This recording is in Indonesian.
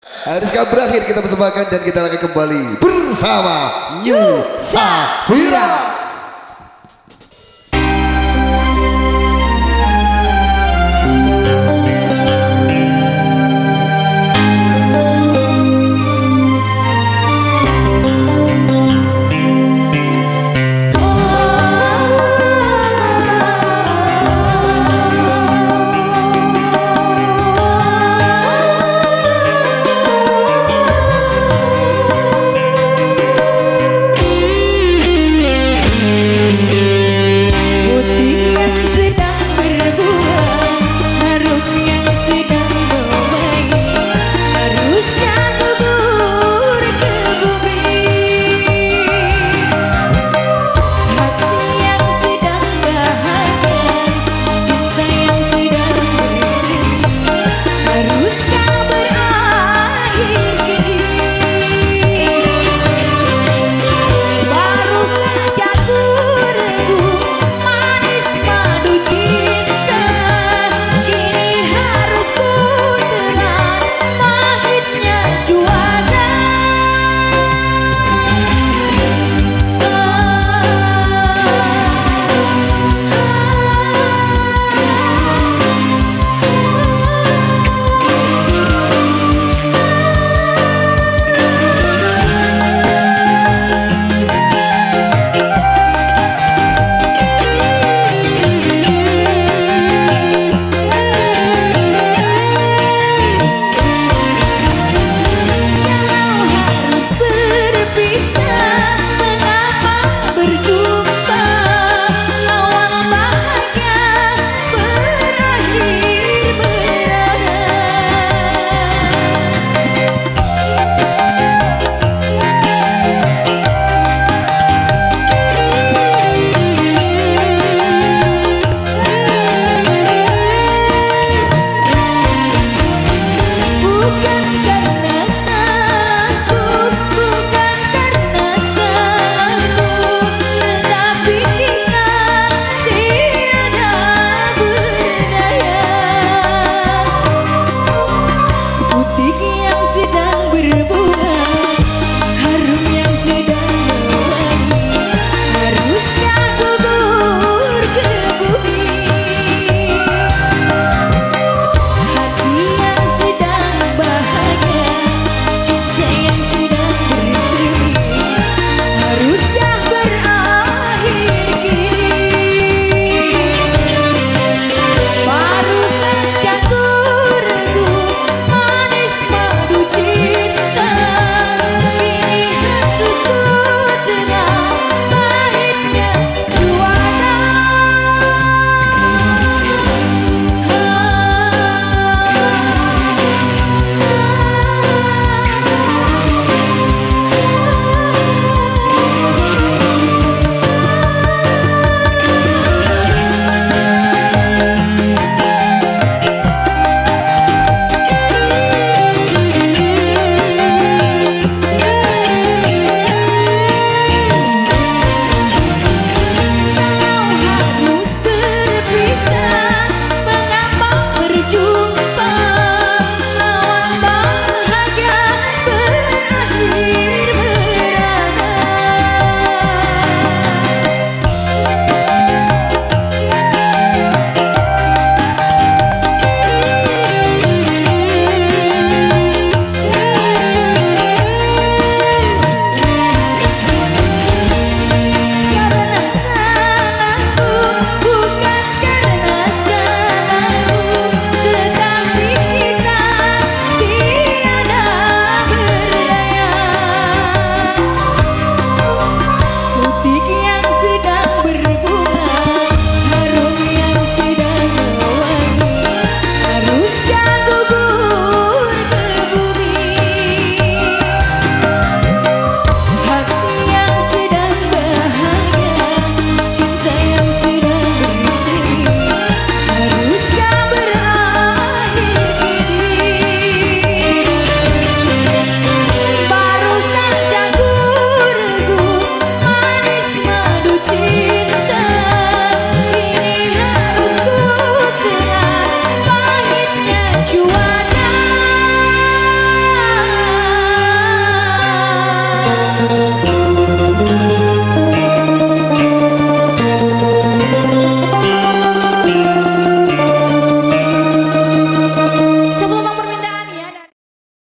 Haruskah berakhir kita persembahkan dan kita akan kembali bersama New Safira.